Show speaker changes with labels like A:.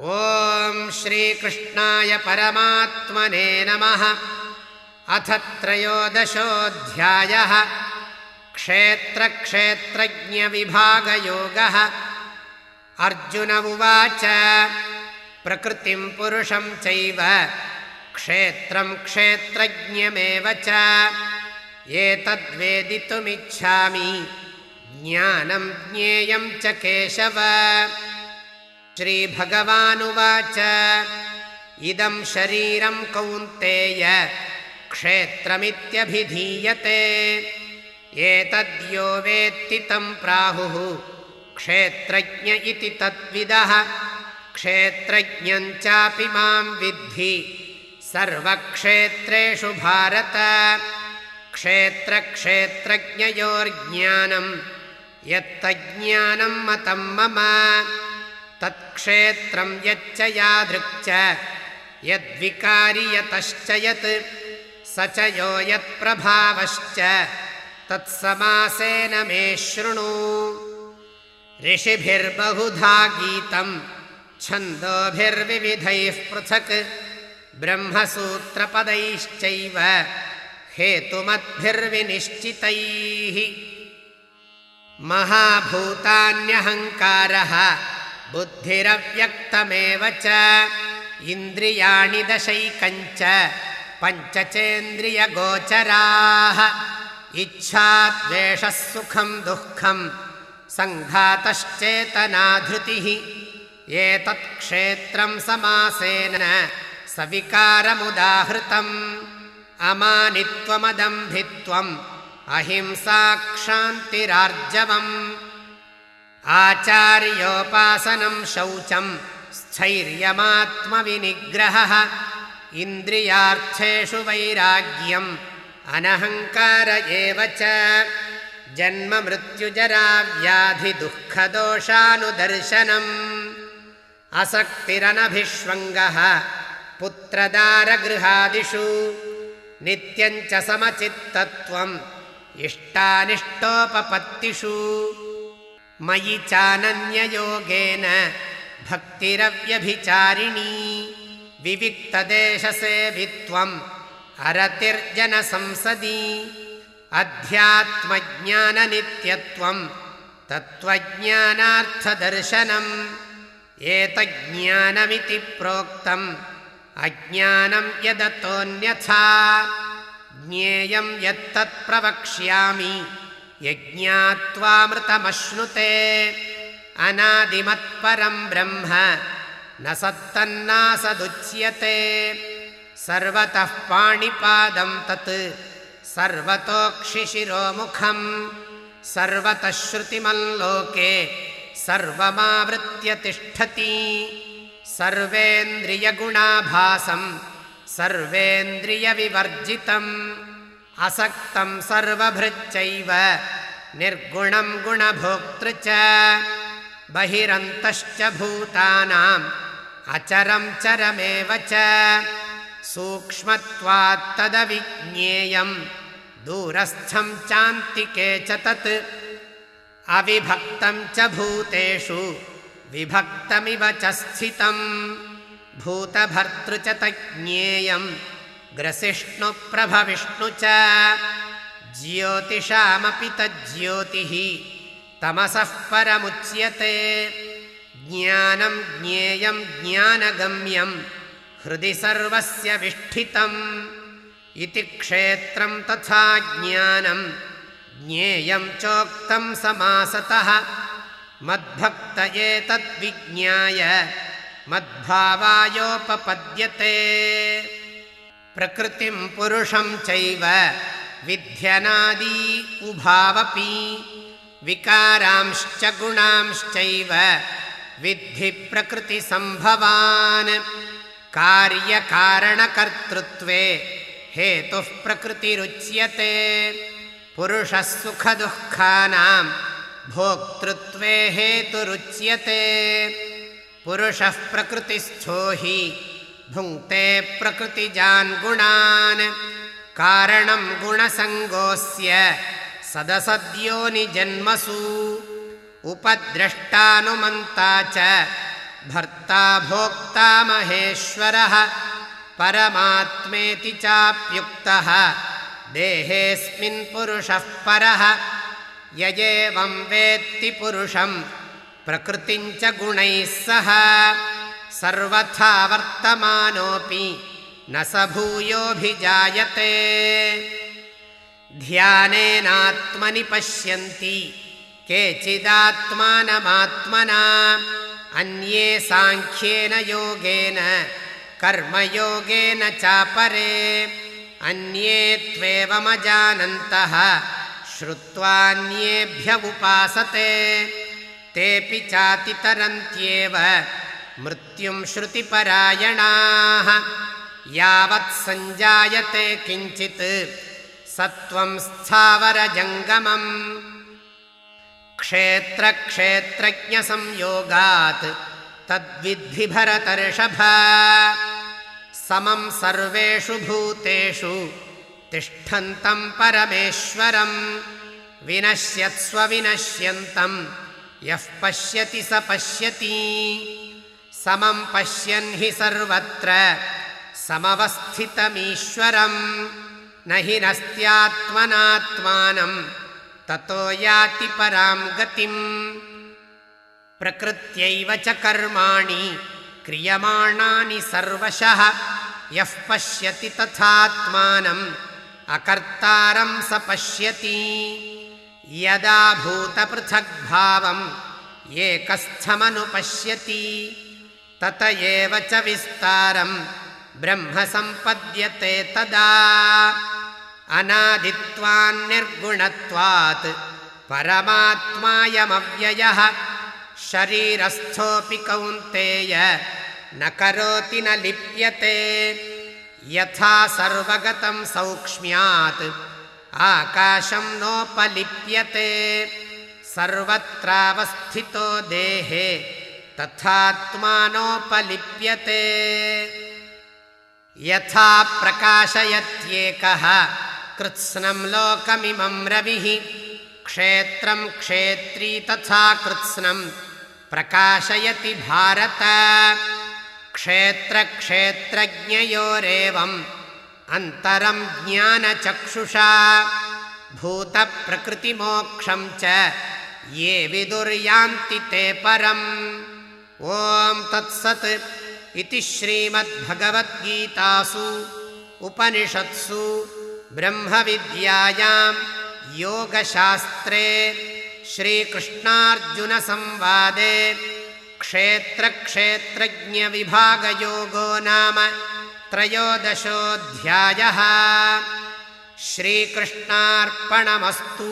A: ॐ श्रीकृष्णाय परमात्मने नमः। अथ त्रयोदशोऽध्यायः। क्षेत्रक्षेत्रज्ञविभागयोगः। अर्जुन उवाच प्रकृतिं पुरुषं चैव क्षेत्रं क्षेत्रज्ञमेव च। एतद्वेदितुमिच्छामि। ज्ञानं ज्ञेयं च केशव श्रीभगवानुवाच। इदं शरीरं कौन्तेय क्षेत्रमित्यभिधीयते। एतद्यो वेत्ति तं प्राहुः क्षेत्रज्ञ इति तद्विदः। क्षेत्रज्ञञ्चापि मां विद्धि। सर्वक्षेत्रेषु भारत। क्षेत्रक्षेत्रज्ञयोर्ज्ञानं यत्तज्ज्ञानं मतं मम तत्क्षेत्रं यच्च यादृक् यद्विकारि यतश्च यत् स च यो यत्प्रभावश्च तत्समासेन मे शृणु। ऋषिभिर्बहुधा गीतं छन्दोभिर्विविधैः पृथक् ब्रह्मसूत्रपदैश्चैव हेतुमद्भिर्विनिश्चितैः। महाभूतान्यहङ्कारः बुद्धिरव्यक्तमेव च। इन्द्रियाणि दशैकञ्च पञ्चचेन्द्रियगोचराः। इच्छाद्वेषः सुखं दुःखं सङ्घातश्चेतनाधृतिः। एतत्क्षेत्रं समासेन सविकारमुदाहृतम्। अमानित्वमदम्भित्वम् अहिंसाक्षान्तिरार्जवम् आचार्योपासनं शौचं स्थैर्यमात्मविनिग्रहः। इन्द्रियार्थेषु वैराग्यम् अनहङ्कार एव च। जन्ममृत्युजराव्याधिदुःखदोषानुदर्शनम् असक्तिरनभिष्वङ्गः पुत्रदारगृहादिषु। नित्यञ्च समचित्तत्वम् इष्टानिष्टोपपत्तिषु मयि चानन्ययोगेन भक्तिरव्यभिचारिणी। विविक्तदेशसेवित्वम् अरतिर्जनसंसदि। अध्यात्मज्ञाननित्यत्वम् तत्त्वज्ञानार्थदर्शनम्। एतज्ज्ञानमिति प्रोक्तम्। अज्ञानं यदतोऽन्यथा। ज्ञेयं यत्तत्प्रवक्ष्यामि यज्ञात्वामृतमश्नुते। अनादिमत्परं ब्रह्म न सत्तन्नासदुच्यते। सर्वतः पाणिपादं तत् सर्वतोक्षिशिरोमुखं सर्वतः श्रुतिमल्लोके सर्वमावृत्य तिष्ठति। सर्वेन्द्रियगुणाभासं सर्वेन्द्रियविवर्जितम् असक्तं सर्वभृच्चैव निर्गुणं गुणभोक्तृ च। बहिरन्तश्च भूतानाम् अचरं चरमेव च। सूक्ष्मत्वात्तदविज्ञेयं दूरस्थं चान्तिके च तत्। अविभक्तं च भूतेषु विभक्तमिव च स्थितं भूतभर्तृ च तज्ज्ञेयम् ग्रसिष्णुप्रभविष्णु च। ज्योतिषामपि तज्ज्योतिः तमसः परमुच्यते। ज्ञानं ज्ञेयं ज्ञानगम्यं हृदि सर्वस्य विष्ठितम् इति क्षेत्रं तथा ज्ञानं ज्ञेयं चोक्तं समासतः। मद्भक्त एतद्विज्ञाय मद्भावायोपपद्यते प्रकृतिं पुरुषं चैव। विध्यनादी उभावपि। विकारांश्च गुणांश्चैव। विद्धि प्रकृतिसम्भवान्। कार्यकारणकर्तृत्वे हेतुः प्रकृतिरुच्यते। पुरुषः सुखदुःखानां भोक्तृत्वे हेतुरुच्यते। पुरुषः प्रकृतिस्थो हि भुङ्क्ते प्रकृतिजान् गुणान्। कारणं गुणसङ्गोऽस्य सदसद्योनिजन्मसु। उपद्रष्टानुमन्ता च भर्ता भोक्ता महेश्वरः परमात्मेति चाप्युक्तः देहेऽस्मिन् पुरुषः परः। ययेवं वेत्ति पुरुषं प्रकृतिञ्च गुणैः सह सर्वथा वर्तमानोऽपि न स भूयोऽभिजायते। ध्यानेनात्मनि पश्यन्ति केचिदात्मानमात्मना अन्ये साङ्ख्येन योगेन कर्मयोगेन चापरे अन्ये त्वेवमजानन्तः श्रुत्वान्येभ्य उपासते तेऽपि चातितरन्त्येव मृत्युं श्रुतिपरायणाः। यावत् सञ्जायते किञ्चित् सत्त्वं स्थावरजङ्गमम्। क्षेत्रक्षेत्रज्ञसंयोगात् तद्विद्धि भरतर्षभ समं सर्वेषु भूतेषु तिष्ठन्तं परमेश्वरं। विनश्यत्स्व विनश्यन्तं यः पश्यति स पश्यति समं पश्यन् हि सर्वत्र समवस्थितमीश्वरम्। न हि नस्त्यात्मनात्मानं ततो याति परां गतिम्। प्रकृत्यैव च कर्माणि क्रियमाणानि सर्वशः। यः पश्यति तथात्मानम् अकर्तारं स पश्यति। यदा भूतपृथग्भावम् एकस्थमनुपश्यति तत एव च विस्तारं ब्रह्म सम्पद्यते तदा अनादित्वान्निर्गुणत्वात् परमात्मायमव्ययः। शरीरस्थोऽपि कौन्तेय। न करोति न लिप्यते। यथा सर्वगतं सौक्ष्म्यात्। आकाशं नोपलिप्यते। सर्वत्रावस्थितो देहे तथात्मानोपलिप्यते। यथा प्रकाशयत्येकः कृत्स्नं लोकमिमं रविः क्षेत्रं क्षेत्री तथा कृत्स्नं प्रकाशयति भारत। क्षेत्रक्षेत्रज्ञयोरेवम् अन्तरं ज्ञानचक्षुषा भूतप्रकृतिमोक्षं च ये विदुर्यान्ति ते परम् ॐ तत्सत् इति श्रीमद्भगवद्गीतासु उपनिषत्सु ब्रह्मविद्यायां योगशास्त्रे श्रीकृष्णार्जुनसंवादे क्षेत्रक्षेत्रज्ञविभागयोगो नाम त्रयोदशोऽध्यायः। श्रीकृष्णार्पणमस्तु